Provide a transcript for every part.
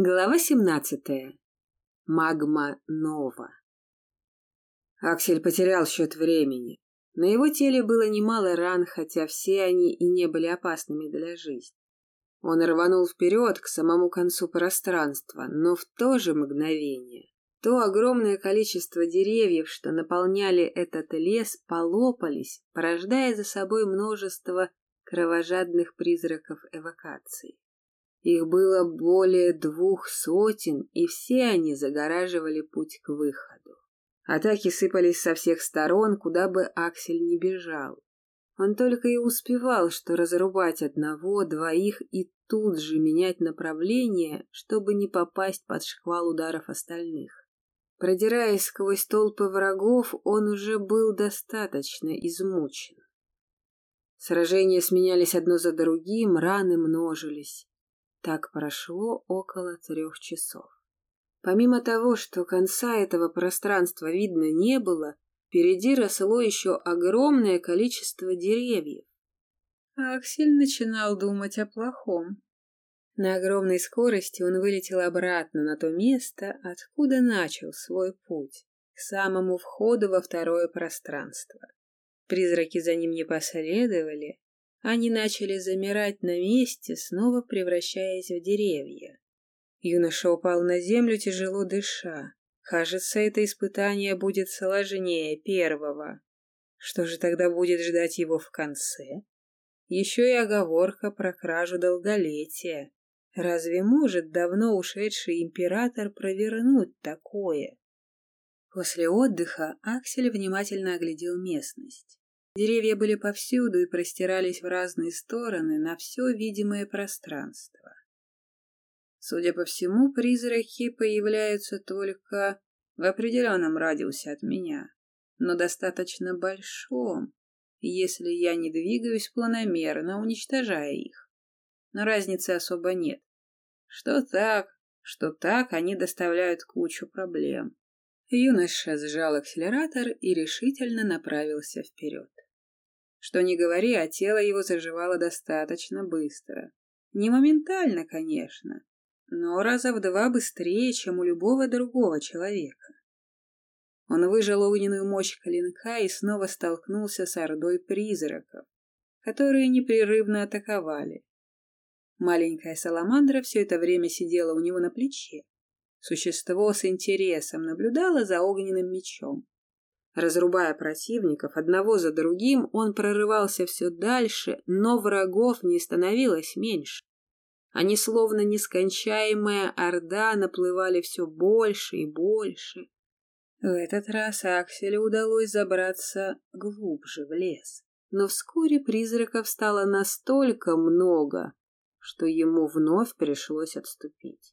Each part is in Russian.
Глава семнадцатая. Магма Нова. Аксель потерял счет времени. На его теле было немало ран, хотя все они и не были опасными для жизни. Он рванул вперед к самому концу пространства, но в то же мгновение то огромное количество деревьев, что наполняли этот лес, полопались, порождая за собой множество кровожадных призраков эвакации. Их было более двух сотен, и все они загораживали путь к выходу. Атаки сыпались со всех сторон, куда бы Аксель не бежал. Он только и успевал, что разрубать одного, двоих и тут же менять направление, чтобы не попасть под шквал ударов остальных. Продираясь сквозь толпы врагов, он уже был достаточно измучен. Сражения сменялись одно за другим, раны множились. Так прошло около трех часов. Помимо того, что конца этого пространства видно не было, впереди росло еще огромное количество деревьев. Аксель начинал думать о плохом. На огромной скорости он вылетел обратно на то место, откуда начал свой путь, к самому входу во второе пространство. Призраки за ним не последовали, они начали замирать на месте, снова превращаясь в деревья. Юноша упал на землю, тяжело дыша. Кажется, это испытание будет сложнее первого. Что же тогда будет ждать его в конце? Еще и оговорка про кражу долголетия. Разве может давно ушедший император провернуть такое? После отдыха Аксель внимательно оглядел местность. Деревья были повсюду и простирались в разные стороны на все видимое пространство. Судя по всему, призраки появляются только в определенном радиусе от меня, но достаточно большом, если я не двигаюсь планомерно, уничтожая их. Но разницы особо нет. Что так, что так, они доставляют кучу проблем. Юноша сжал акселератор и решительно направился вперед. Что ни говори, а тело его заживало достаточно быстро. Не моментально, конечно, но раза в два быстрее, чем у любого другого человека. Он выжил огненную мощь клинка и снова столкнулся с ордой призраков, которые непрерывно атаковали. Маленькая саламандра все это время сидела у него на плече. Существо с интересом наблюдало за огненным мечом. Разрубая противников одного за другим, он прорывался все дальше, но врагов не становилось меньше. Они, словно нескончаемая орда, наплывали все больше и больше. В этот раз Акселю удалось забраться глубже в лес. Но вскоре призраков стало настолько много, что ему вновь пришлось отступить.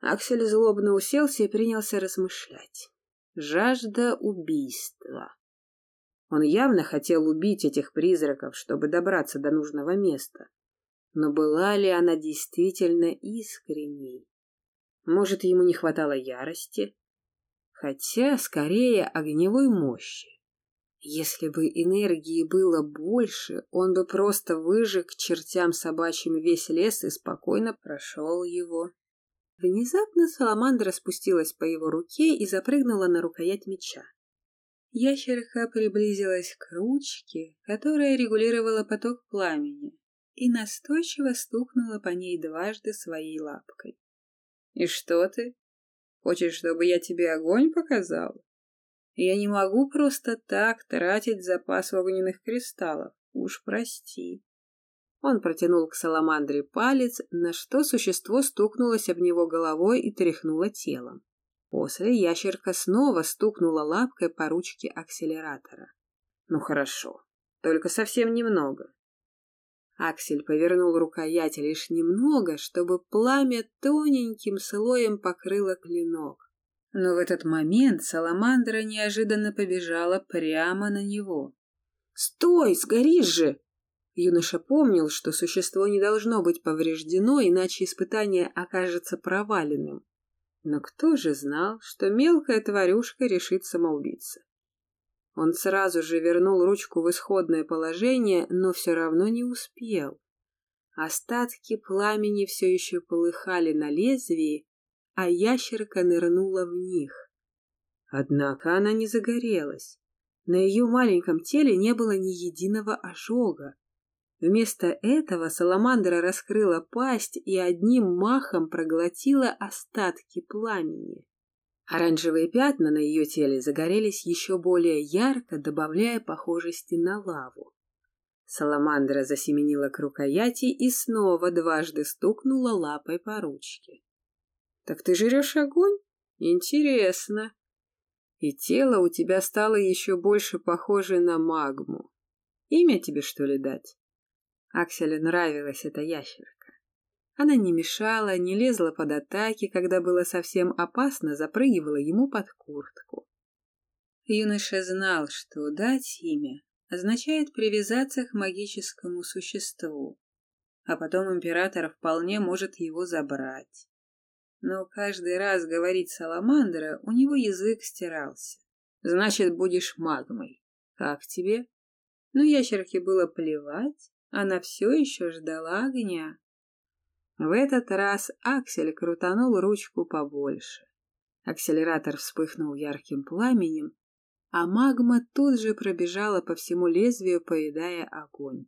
Аксель злобно уселся и принялся размышлять. Жажда убийства. Он явно хотел убить этих призраков, чтобы добраться до нужного места. Но была ли она действительно искренней? Может, ему не хватало ярости? Хотя, скорее, огневой мощи. Если бы энергии было больше, он бы просто выжег чертям собачьим весь лес и спокойно прошел его. Внезапно саламандра спустилась по его руке и запрыгнула на рукоять меча. Ящерка приблизилась к ручке, которая регулировала поток пламени, и настойчиво стукнула по ней дважды своей лапкой. — И что ты? Хочешь, чтобы я тебе огонь показал? Я не могу просто так тратить запас огненных кристаллов. Уж прости. Он протянул к саламандре палец, на что существо стукнулось об него головой и тряхнуло телом. После ящерка снова стукнула лапкой по ручке акселератора. Ну хорошо, только совсем немного. Аксель повернул рукоять лишь немного, чтобы пламя тоненьким слоем покрыло клинок. Но в этот момент саламандра неожиданно побежала прямо на него. «Стой, сгоришь же!» Юноша помнил, что существо не должно быть повреждено, иначе испытание окажется проваленным. Но кто же знал, что мелкая тварюшка решит самоубиться? Он сразу же вернул ручку в исходное положение, но все равно не успел. Остатки пламени все еще полыхали на лезвии, а ящерка нырнула в них. Однако она не загорелась. На ее маленьком теле не было ни единого ожога. Вместо этого саламандра раскрыла пасть и одним махом проглотила остатки пламени. Оранжевые пятна на ее теле загорелись еще более ярко, добавляя похожести на лаву. Саламандра засеменила к рукояти и снова дважды стукнула лапой по ручке. — Так ты жрешь огонь? Интересно. И тело у тебя стало еще больше похоже на магму. Имя тебе, что ли, дать? Акселю нравилась эта ящерка. Она не мешала, не лезла под атаки, когда было совсем опасно, запрыгивала ему под куртку. Юноша знал, что дать имя означает привязаться к магическому существу, а потом император вполне может его забрать. Но каждый раз говорить Саламандра, у него язык стирался. Значит, будешь магмой. Как тебе? Ну, ящерке было плевать, она все еще ждала огня. В этот раз Аксель крутанул ручку побольше. Акселератор вспыхнул ярким пламенем, а магма тут же пробежала по всему лезвию, поедая огонь.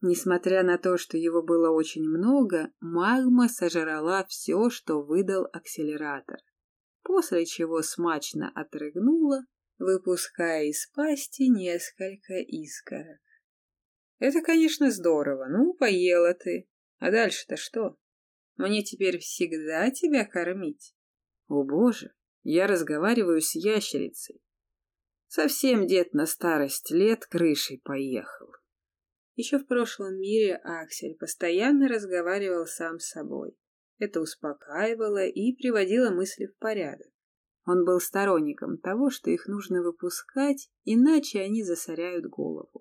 Несмотря на то, что его было очень много, магма сожрала все, что выдал акселератор, после чего смачно отрыгнула, выпуская из пасти несколько искорок. Это, конечно, здорово, ну, поела ты. А дальше-то что? Мне теперь всегда тебя кормить? О, боже, я разговариваю с ящерицей. Совсем дед на старость лет крышей поехал. Еще в прошлом мире Аксель постоянно разговаривал сам с собой. Это успокаивало и приводило мысли в порядок. Он был сторонником того, что их нужно выпускать, иначе они засоряют голову.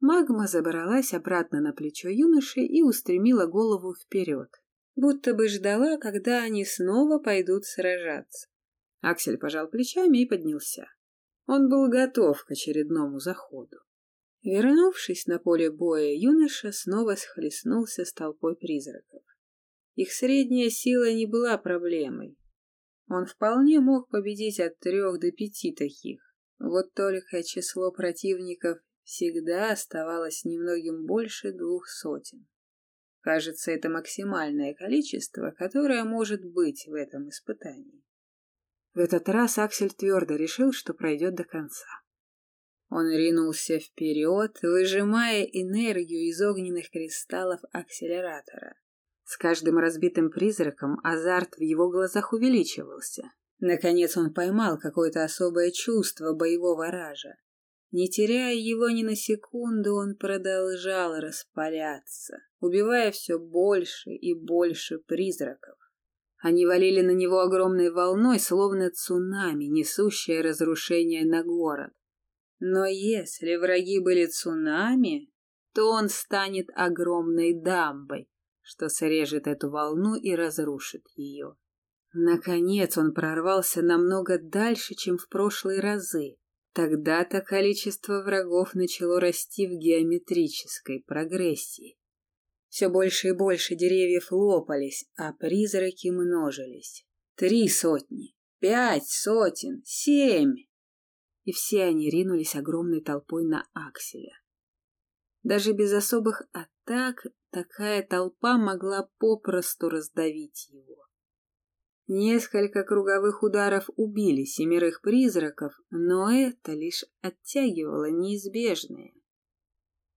Магма забралась обратно на плечо юноши и устремила голову вперед, будто бы ждала, когда они снова пойдут сражаться. Аксель пожал плечами и поднялся. Он был готов к очередному заходу. Вернувшись на поле боя, юноша снова схлестнулся с толпой призраков. Их средняя сила не была проблемой. Он вполне мог победить от трех до пяти таких. Вот только число противников всегда оставалось немногим больше двух сотен. Кажется, это максимальное количество, которое может быть в этом испытании. В этот раз Аксель твердо решил, что пройдет до конца. Он ринулся вперед, выжимая энергию из огненных кристаллов акселератора. С каждым разбитым призраком азарт в его глазах увеличивался. Наконец он поймал какое-то особое чувство боевого ража. Не теряя его ни на секунду, он продолжал распаляться, убивая все больше и больше призраков. Они валили на него огромной волной, словно цунами, несущее разрушение на город. Но если враги были цунами, то он станет огромной дамбой, что срежет эту волну и разрушит ее. Наконец он прорвался намного дальше, чем в прошлые разы. Тогда-то количество врагов начало расти в геометрической прогрессии. Все больше и больше деревьев лопались, а призраки множились. Три сотни, пять сотен, семь и все они ринулись огромной толпой на Акселя. Даже без особых атак такая толпа могла попросту раздавить его. Несколько круговых ударов убили семерых призраков, но это лишь оттягивало неизбежное.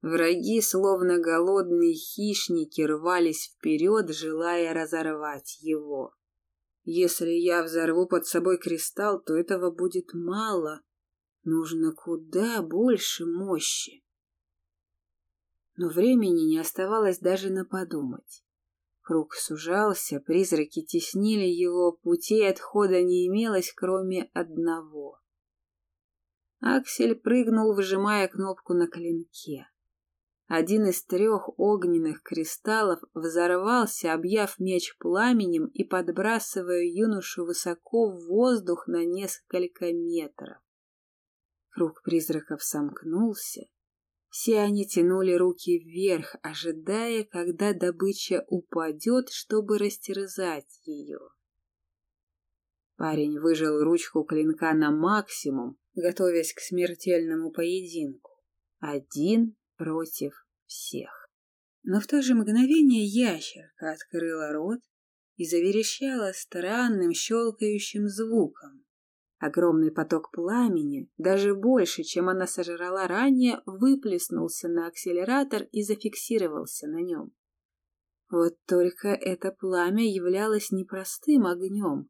Враги, словно голодные хищники, рвались вперед, желая разорвать его. Если я взорву под собой кристалл, то этого будет мало, Нужно куда больше мощи. Но времени не оставалось даже на подумать. Круг сужался, призраки теснили его, путей отхода не имелось, кроме одного. Аксель прыгнул, выжимая кнопку на клинке. Один из трех огненных кристаллов взорвался, объяв меч пламенем и подбрасывая юношу высоко в воздух на несколько метров. Круг призраков сомкнулся, Все они тянули руки вверх, ожидая, когда добыча упадет, чтобы растерзать ее. Парень выжал ручку клинка на максимум, готовясь к смертельному поединку. Один против всех. Но в то же мгновение ящерка открыла рот и заверещала странным щелкающим звуком. Огромный поток пламени, даже больше, чем она сожрала ранее, выплеснулся на акселератор и зафиксировался на нем. Вот только это пламя являлось непростым огнем.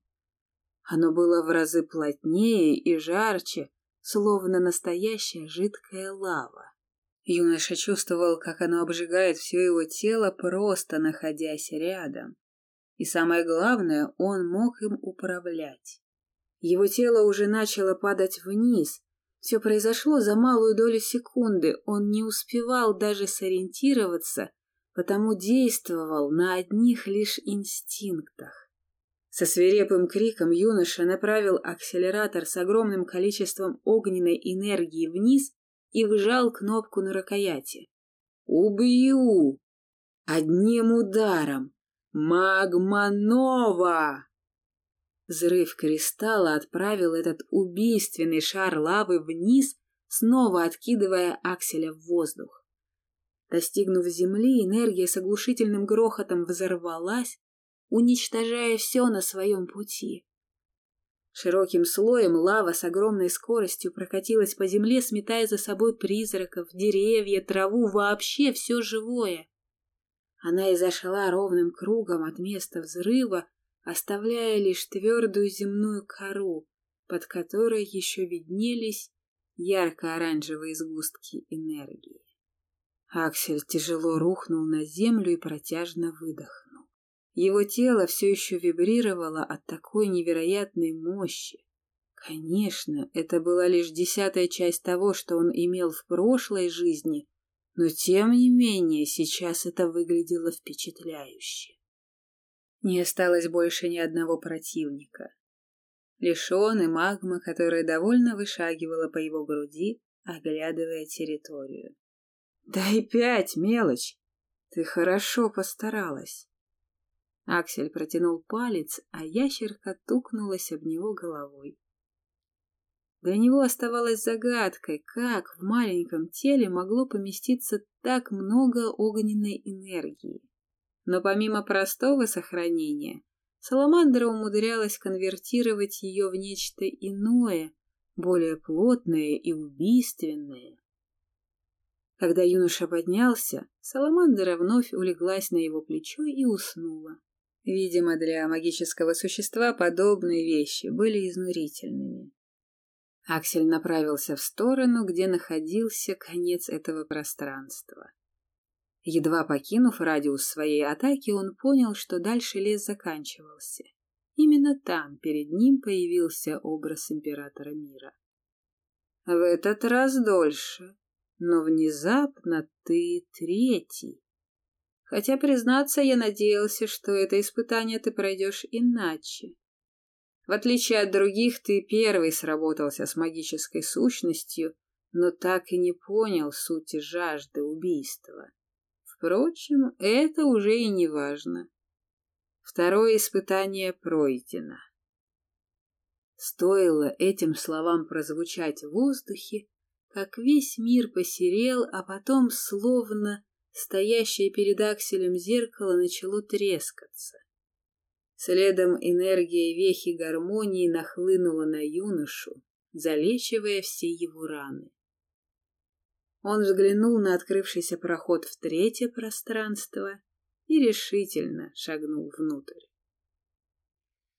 Оно было в разы плотнее и жарче, словно настоящая жидкая лава. Юноша чувствовал, как оно обжигает все его тело, просто находясь рядом. И самое главное, он мог им управлять. Его тело уже начало падать вниз. Все произошло за малую долю секунды. Он не успевал даже сориентироваться, потому действовал на одних лишь инстинктах. Со свирепым криком юноша направил акселератор с огромным количеством огненной энергии вниз и вжал кнопку на рукояти. «Убью! Одним ударом! Магма Нова!» Взрыв кристалла отправил этот убийственный шар лавы вниз, снова откидывая Акселя в воздух. Достигнув земли, энергия с оглушительным грохотом взорвалась, уничтожая все на своем пути. Широким слоем лава с огромной скоростью прокатилась по земле, сметая за собой призраков, деревья, траву, вообще все живое. Она изошла ровным кругом от места взрыва, оставляя лишь твердую земную кору, под которой еще виднелись ярко-оранжевые сгустки энергии. Аксель тяжело рухнул на землю и протяжно выдохнул. Его тело все еще вибрировало от такой невероятной мощи. Конечно, это была лишь десятая часть того, что он имел в прошлой жизни, но тем не менее сейчас это выглядело впечатляюще. Не осталось больше ни одного противника. Лишь он и магма, которая довольно вышагивала по его груди, оглядывая территорию. «Дай пять, мелочь! Ты хорошо постаралась!» Аксель протянул палец, а ящерка тукнулась об него головой. Для него оставалось загадкой, как в маленьком теле могло поместиться так много огненной энергии. Но помимо простого сохранения, Саламандра умудрялась конвертировать ее в нечто иное, более плотное и убийственное. Когда юноша поднялся, Саламандра вновь улеглась на его плечо и уснула. Видимо, для магического существа подобные вещи были изнурительными. Аксель направился в сторону, где находился конец этого пространства. Едва покинув радиус своей атаки, он понял, что дальше лес заканчивался. Именно там перед ним появился образ императора мира. В этот раз дольше, но внезапно ты третий. Хотя, признаться, я надеялся, что это испытание ты пройдешь иначе. В отличие от других, ты первый сработался с магической сущностью, но так и не понял сути жажды убийства. Впрочем, это уже и не важно. Второе испытание пройдено. Стоило этим словам прозвучать в воздухе, как весь мир посерел, а потом, словно стоящее перед акселем зеркало, начало трескаться. Следом энергия вехи гармонии нахлынула на юношу, залечивая все его раны. Он взглянул на открывшийся проход в третье пространство и решительно шагнул внутрь.